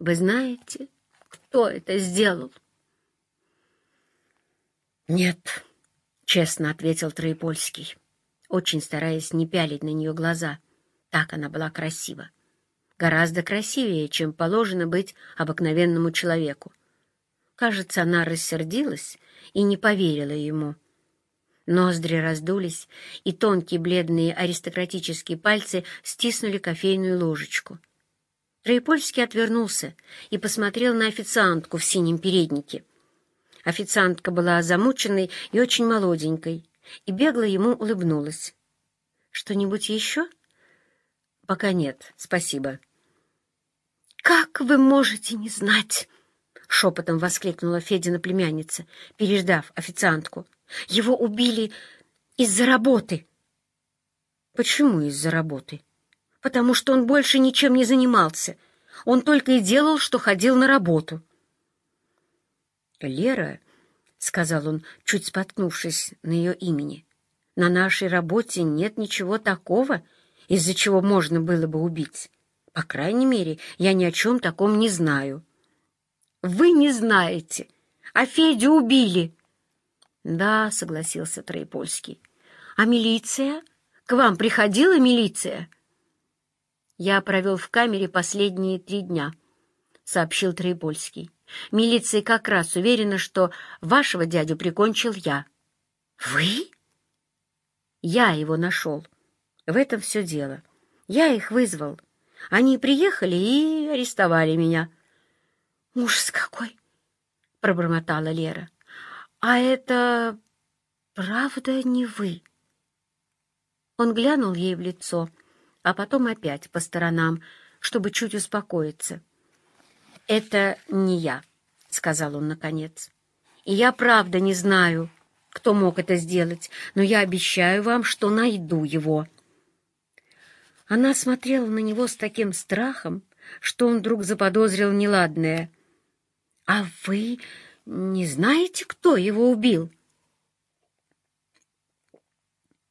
Вы знаете, кто это сделал? Нет, честно ответил Троепольский, очень стараясь не пялить на нее глаза. Так она была красива. Гораздо красивее, чем положено быть обыкновенному человеку. Кажется, она рассердилась и не поверила ему. Ноздри раздулись, и тонкие бледные аристократические пальцы стиснули кофейную ложечку. Троепольский отвернулся и посмотрел на официантку в синем переднике. Официантка была замученной и очень молоденькой, и бегло ему улыбнулась. «Что-нибудь еще?» «Пока нет, спасибо». «Как вы можете не знать?» — шепотом воскликнула Федина племянница, переждав официантку. Его убили из-за работы. Почему из-за работы? Потому что он больше ничем не занимался. Он только и делал, что ходил на работу. «Лера», — сказал он, чуть споткнувшись на ее имени, — «на нашей работе нет ничего такого, из-за чего можно было бы убить. По крайней мере, я ни о чем таком не знаю». «Вы не знаете, а Федю убили», «Да», — согласился Троепольский. «А милиция? К вам приходила милиция?» «Я провел в камере последние три дня», — сообщил Троепольский. «Милиция как раз уверена, что вашего дядю прикончил я». «Вы?» «Я его нашел. В этом все дело. Я их вызвал. Они приехали и арестовали меня». «Ужас какой!» — пробормотала Лера. «А это правда не вы?» Он глянул ей в лицо, а потом опять по сторонам, чтобы чуть успокоиться. «Это не я», — сказал он наконец. «И я правда не знаю, кто мог это сделать, но я обещаю вам, что найду его». Она смотрела на него с таким страхом, что он вдруг заподозрил неладное. «А вы не знаете, кто его убил?»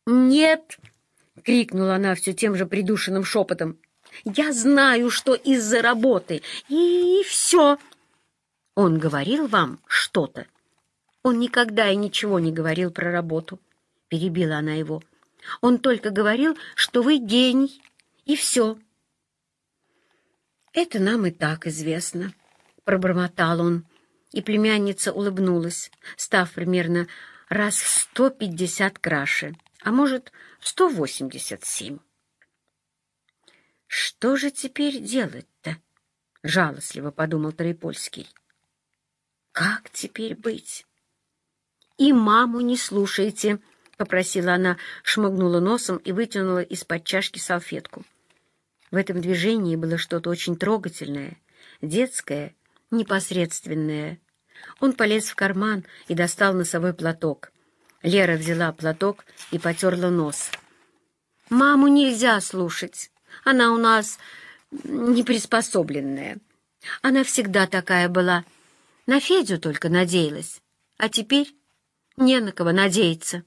«Нет!» — крикнула она все тем же придушенным шепотом. «Я знаю, что из-за работы, и все!» «Он говорил вам что-то?» «Он никогда и ничего не говорил про работу», — перебила она его. «Он только говорил, что вы гений, и все». «Это нам и так известно», — пробормотал он и племянница улыбнулась, став примерно раз в сто пятьдесят краше, а может, в сто восемьдесят семь. «Что же теперь делать-то?» — жалостливо подумал Троепольский. «Как теперь быть?» «И маму не слушайте», — попросила она, шмыгнула носом и вытянула из-под чашки салфетку. В этом движении было что-то очень трогательное, детское непосредственное. Он полез в карман и достал носовой платок. Лера взяла платок и потерла нос. «Маму нельзя слушать. Она у нас неприспособленная. Она всегда такая была. На Федю только надеялась. А теперь не на кого надеяться».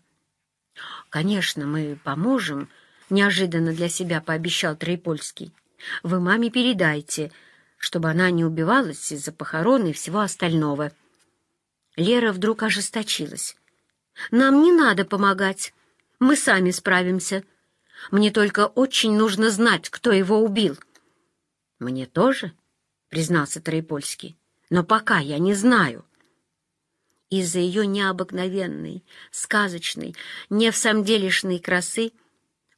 «Конечно, мы поможем», — неожиданно для себя пообещал Троепольский. «Вы маме передайте, чтобы она не убивалась из-за похорон и всего остального. Лера вдруг ожесточилась. «Нам не надо помогать. Мы сами справимся. Мне только очень нужно знать, кто его убил». «Мне тоже?» — признался Троепольский. «Но пока я не знаю». Из-за ее необыкновенной, сказочной, не в самом делешной красы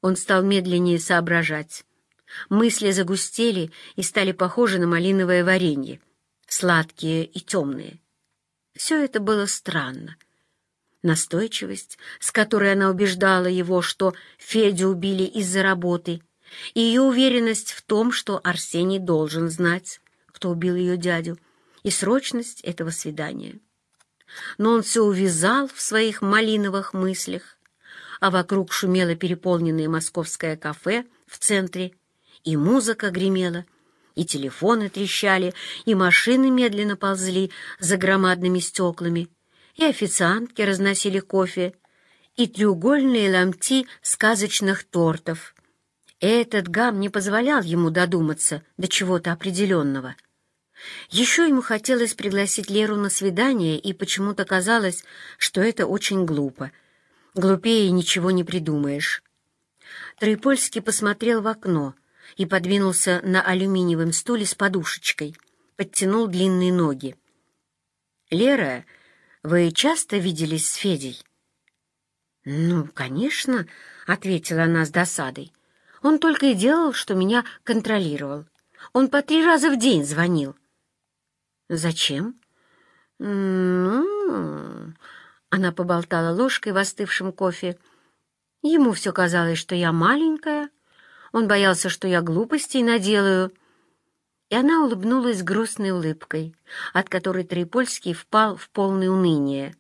он стал медленнее соображать. Мысли загустели и стали похожи на малиновое варенье, сладкие и темные. Все это было странно. Настойчивость, с которой она убеждала его, что Федю убили из-за работы, и ее уверенность в том, что Арсений должен знать, кто убил ее дядю, и срочность этого свидания. Но он все увязал в своих малиновых мыслях, а вокруг шумело переполненное московское кафе в центре, и музыка гремела, и телефоны трещали, и машины медленно ползли за громадными стеклами, и официантки разносили кофе, и треугольные ломти сказочных тортов. Этот гам не позволял ему додуматься до чего-то определенного. Еще ему хотелось пригласить Леру на свидание, и почему-то казалось, что это очень глупо. Глупее ничего не придумаешь. Троепольский посмотрел в окно и подвинулся на алюминиевом стуле с подушечкой, подтянул длинные ноги. «Лера, вы часто виделись с Федей?» «Ну, конечно», — ответила она с досадой. «Он только и делал, что меня контролировал. Он по три раза в день звонил». «Зачем?» «Ну...» Она поболтала ложкой в остывшем кофе. Ему все казалось, что я маленькая. Он боялся, что я глупостей наделаю. И она улыбнулась грустной улыбкой, от которой Трипольский впал в полное уныние.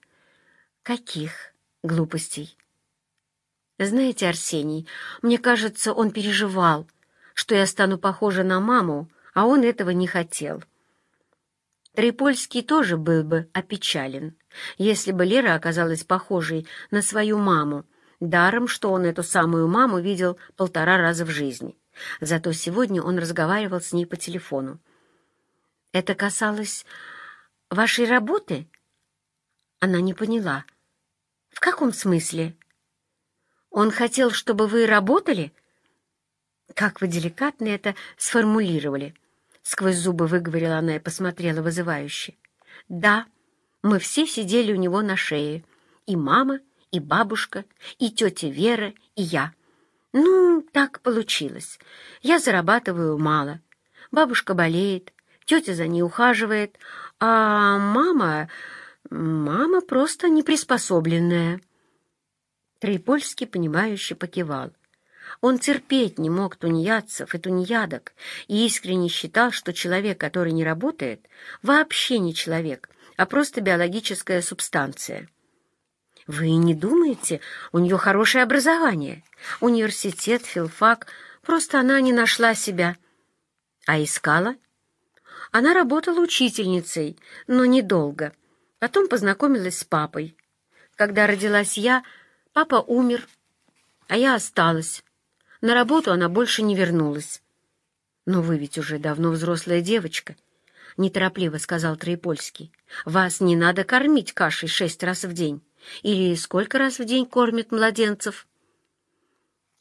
«Каких глупостей?» «Знаете, Арсений, мне кажется, он переживал, что я стану похожа на маму, а он этого не хотел». Трипольский тоже был бы опечален, если бы Лера оказалась похожей на свою маму, даром, что он эту самую маму видел полтора раза в жизни. Зато сегодня он разговаривал с ней по телефону. «Это касалось вашей работы?» Она не поняла. «В каком смысле?» «Он хотел, чтобы вы работали?» «Как вы деликатно это сформулировали?» Сквозь зубы выговорила она и посмотрела вызывающе. «Да, мы все сидели у него на шее. И мама, и бабушка, и тетя Вера, и я. Ну, так получилось. Я зарабатываю мало. Бабушка болеет, тетя за ней ухаживает, а мама... мама просто неприспособленная». Трипольский, понимающе покивал. Он терпеть не мог тунеядцев и тунеядок и искренне считал, что человек, который не работает, вообще не человек, а просто биологическая субстанция. Вы не думаете, у нее хорошее образование, университет, филфак, просто она не нашла себя. А искала? Она работала учительницей, но недолго. Потом познакомилась с папой. Когда родилась я, папа умер, а я осталась. На работу она больше не вернулась. «Но вы ведь уже давно взрослая девочка», — неторопливо сказал Троепольский. «Вас не надо кормить кашей шесть раз в день. Или сколько раз в день кормят младенцев?»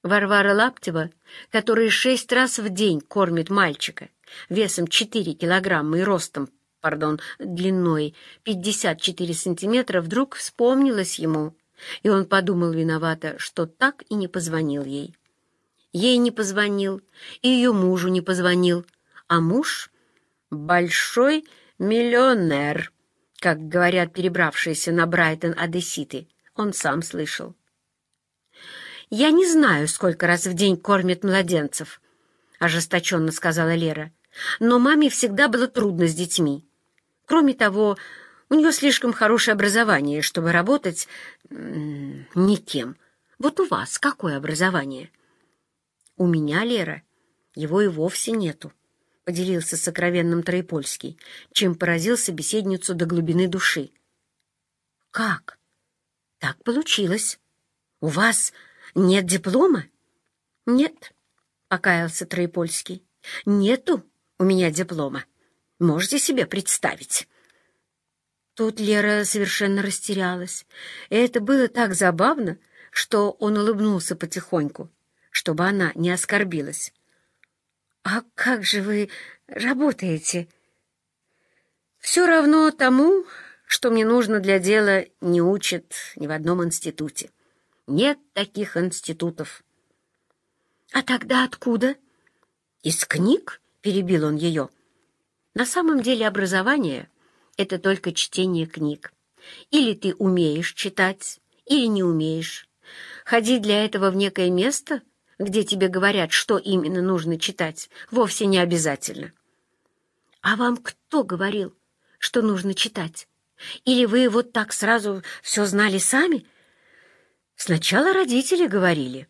Варвара Лаптева, которая шесть раз в день кормит мальчика, весом четыре килограмма и ростом, пардон, длиной пятьдесят четыре сантиметра, вдруг вспомнилась ему, и он подумал виновато, что так и не позвонил ей. Ей не позвонил, и ее мужу не позвонил, а муж — большой миллионер, как говорят перебравшиеся на Брайтон одесситы, он сам слышал. «Я не знаю, сколько раз в день кормят младенцев», — ожесточенно сказала Лера, «но маме всегда было трудно с детьми. Кроме того, у нее слишком хорошее образование, чтобы работать никем. Вот у вас какое образование?» «У меня, Лера, его и вовсе нету», — поделился сокровенным Троепольский, чем поразил собеседницу до глубины души. «Как? Так получилось. У вас нет диплома?» «Нет», — покаялся Троепольский. «Нету у меня диплома. Можете себе представить?» Тут Лера совершенно растерялась. И это было так забавно, что он улыбнулся потихоньку чтобы она не оскорбилась. «А как же вы работаете?» «Все равно тому, что мне нужно для дела, не учат ни в одном институте. Нет таких институтов». «А тогда откуда?» «Из книг?» — перебил он ее. «На самом деле образование — это только чтение книг. Или ты умеешь читать, или не умеешь. Ходить для этого в некое место — где тебе говорят, что именно нужно читать, вовсе не обязательно. А вам кто говорил, что нужно читать? Или вы вот так сразу все знали сами? Сначала родители говорили.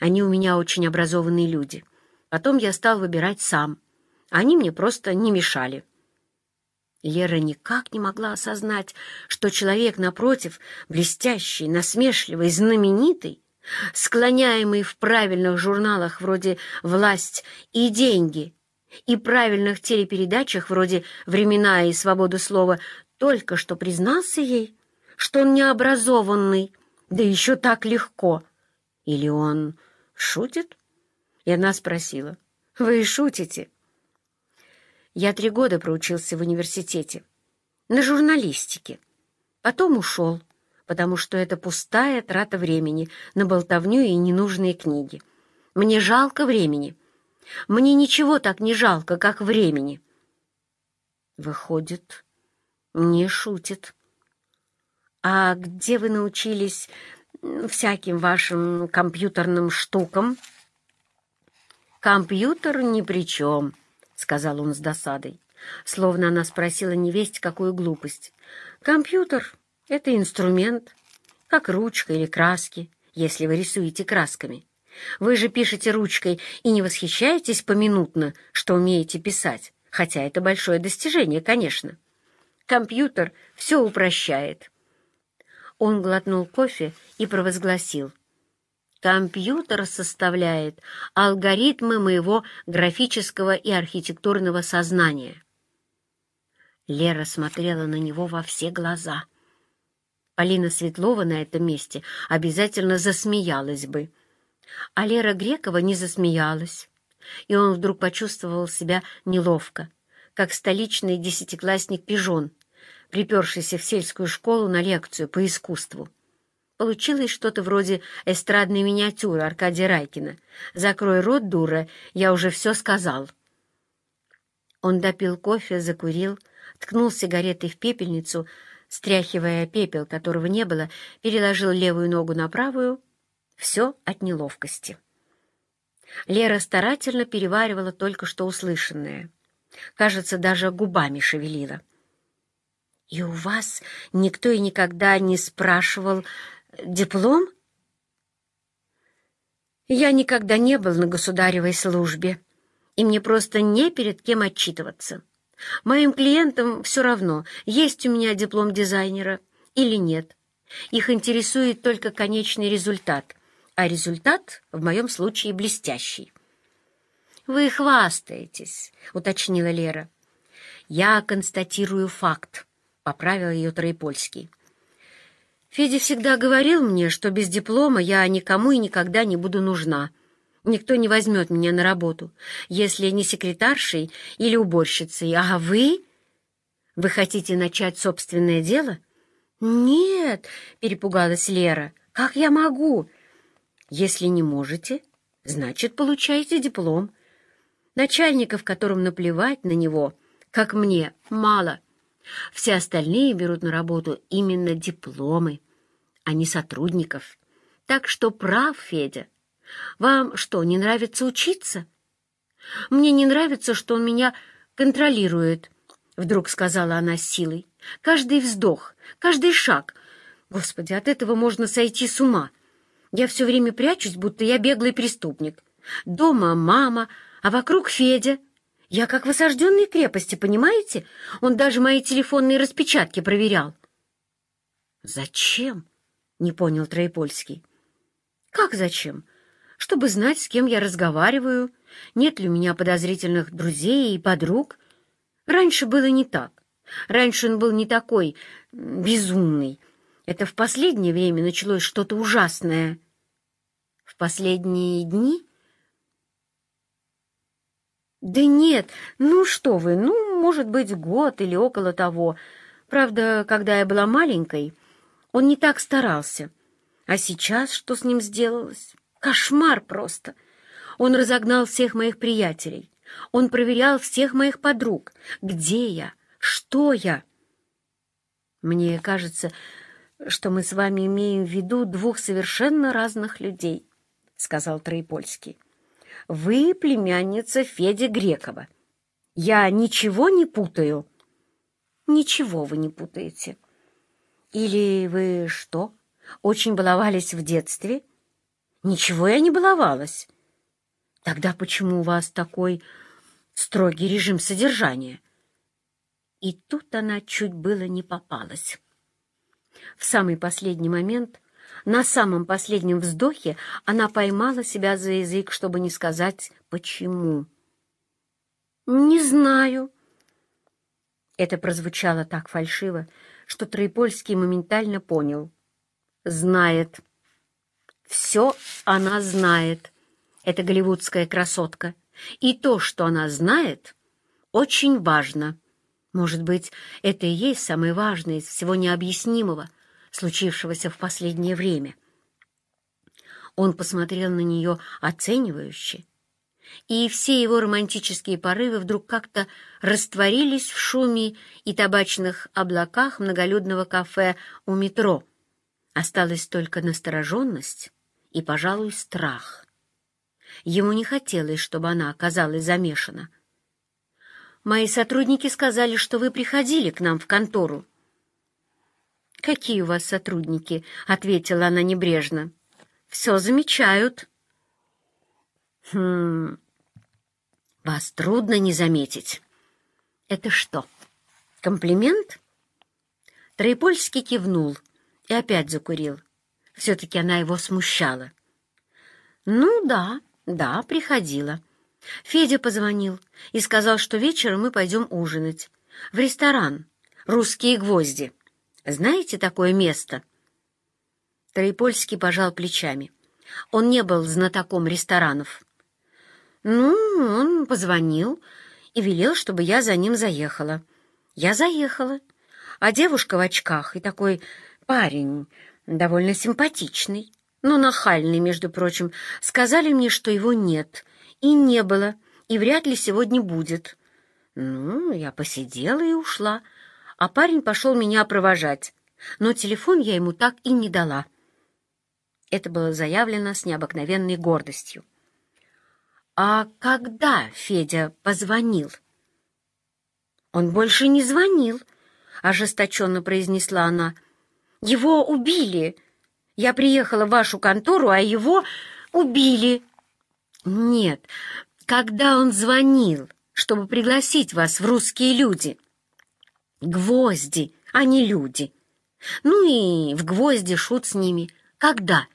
Они у меня очень образованные люди. Потом я стал выбирать сам. Они мне просто не мешали. Лера никак не могла осознать, что человек, напротив, блестящий, насмешливый, знаменитый, склоняемый в правильных журналах вроде «Власть и деньги», и правильных телепередачах вроде «Времена и свобода слова» только что признался ей, что он необразованный, да еще так легко. Или он шутит? И она спросила, «Вы шутите?» Я три года проучился в университете, на журналистике. Потом ушел, потому что это пустая трата времени на болтовню и ненужные книги. Мне жалко времени. Мне ничего так не жалко, как времени. Выходит, не шутит. А где вы научились всяким вашим компьютерным штукам? Компьютер ни при чем. — сказал он с досадой, словно она спросила невесть какую глупость. «Компьютер — это инструмент, как ручка или краски, если вы рисуете красками. Вы же пишете ручкой и не восхищаетесь поминутно, что умеете писать, хотя это большое достижение, конечно. Компьютер все упрощает». Он глотнул кофе и провозгласил. Компьютер составляет алгоритмы моего графического и архитектурного сознания. Лера смотрела на него во все глаза. Полина Светлова на этом месте обязательно засмеялась бы. А Лера Грекова не засмеялась, и он вдруг почувствовал себя неловко, как столичный десятиклассник-пижон, припершийся в сельскую школу на лекцию по искусству. Получилось что-то вроде эстрадной миниатюры Аркадия Райкина. «Закрой рот, дура, я уже все сказал». Он допил кофе, закурил, ткнул сигаретой в пепельницу, стряхивая пепел, которого не было, переложил левую ногу на правую. Все от неловкости. Лера старательно переваривала только что услышанное. Кажется, даже губами шевелила. «И у вас никто и никогда не спрашивал, Диплом? Я никогда не был на государевой службе, и мне просто не перед кем отчитываться. Моим клиентам все равно, есть у меня диплом дизайнера или нет. Их интересует только конечный результат, а результат в моем случае блестящий. «Вы хвастаетесь», — уточнила Лера. «Я констатирую факт», — поправил ее Троепольский. Федя всегда говорил мне, что без диплома я никому и никогда не буду нужна. Никто не возьмет меня на работу, если не секретаршей или уборщицей. А вы? Вы хотите начать собственное дело? Нет, перепугалась Лера. Как я могу? Если не можете, значит, получаете диплом. Начальников, которым наплевать на него, как мне, мало — все остальные берут на работу именно дипломы, а не сотрудников. Так что прав, Федя. Вам что, не нравится учиться? Мне не нравится, что он меня контролирует, вдруг сказала она с силой. Каждый вздох, каждый шаг. Господи, от этого можно сойти с ума. Я все время прячусь, будто я беглый преступник. Дома мама, а вокруг Федя — я как в осажденной крепости, понимаете? Он даже мои телефонные распечатки проверял. «Зачем?» — не понял Троепольский. «Как зачем? Чтобы знать, с кем я разговариваю, нет ли у меня подозрительных друзей и подруг. Раньше было не так. Раньше он был не такой безумный. Это в последнее время началось что-то ужасное. В последние дни «Да нет, ну что вы, ну, может быть, год или около того. Правда, когда я была маленькой, он не так старался. А сейчас что с ним сделалось? Кошмар просто! Он разогнал всех моих приятелей. Он проверял всех моих подруг. Где я? Что я?» «Мне кажется, что мы с вами имеем в виду двух совершенно разных людей», — сказал Троепольский. Вы племянница Феди Грекова. Я ничего не путаю?» «Ничего вы не путаете. Или вы что, очень баловались в детстве?» «Ничего я не баловалась». «Тогда почему у вас такой строгий режим содержания?» И тут она чуть было не попалась. В самый последний момент на самом последнем вздохе она поймала себя за язык, чтобы не сказать «почему». «Не знаю». Это прозвучало так фальшиво, что Троепольский моментально понял. «Знает. Все она знает. Это голливудская красотка. И то, что она знает, очень важно. Может быть, это и есть самое важное из всего необъяснимого, случившегося в последнее время». Он посмотрел на нее оценивающе, и все его романтические порывы вдруг как-то растворились в шуме и табачных облаках многолюдного кафе у метро. Осталась только настороженность и, пожалуй, страх. Ему не хотелось, чтобы она оказалась замешана. «Мои сотрудники сказали, что вы приходили к нам в контору». «Какие у вас сотрудники?» — ответила она небрежно. «Все замечают». «Хм... Вас трудно не заметить». «Это что, комплимент?» Троепольский кивнул и опять закурил. Все-таки она его смущала. «Ну да, да, приходила. Федя позвонил и сказал, что вечером мы пойдем ужинать. В ресторан «Русские гвозди». Знаете такое место?» Троепольский пожал плечами. Он не был знатоком ресторанов. Ну, он позвонил и велел, чтобы я за ним заехала. Я заехала, а девушка в очках и такой парень, довольно симпатичный, но нахальный, между прочим, сказали мне, что его нет и не было, и вряд ли сегодня будет. Ну, я посидела и ушла, а парень пошел меня провожать, но телефон я ему так и не дала. Это было заявлено с необыкновенной гордостью. «А когда Федя позвонил?» «Он больше не звонил», — ожесточенно произнесла она. «Его убили. Я приехала в вашу контору, а его убили». «Нет, когда он звонил, чтобы пригласить вас в русские люди?» «Гвозди, а не люди. Ну и в гвозди шут с ними. Когда?»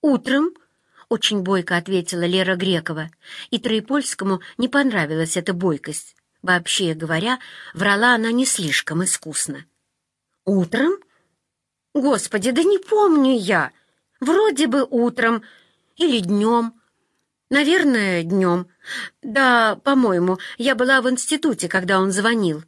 «Утром», — очень бойко ответила Лера Грекова, и Троепольскому не понравилась эта бойкость. Вообще говоря, врала она не слишком искусно. «Утром? Господи, да не помню я. Вроде бы утром или днем. Наверное, днем. Да, по-моему, я была в институте, когда он звонил».